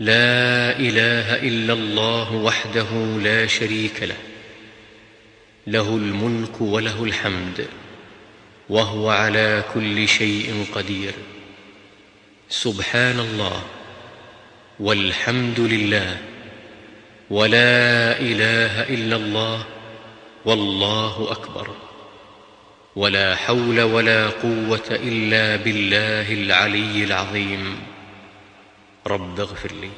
لا إله إلا الله وحده لا شريك له له الملك وله الحمد وهو على كل شيء قدير. سبحان الله والحمد لله ولا إله إلا الله والله أكبر ولا حول ولا قوة إلا بالله العلي العظيم. رب اغفر لي.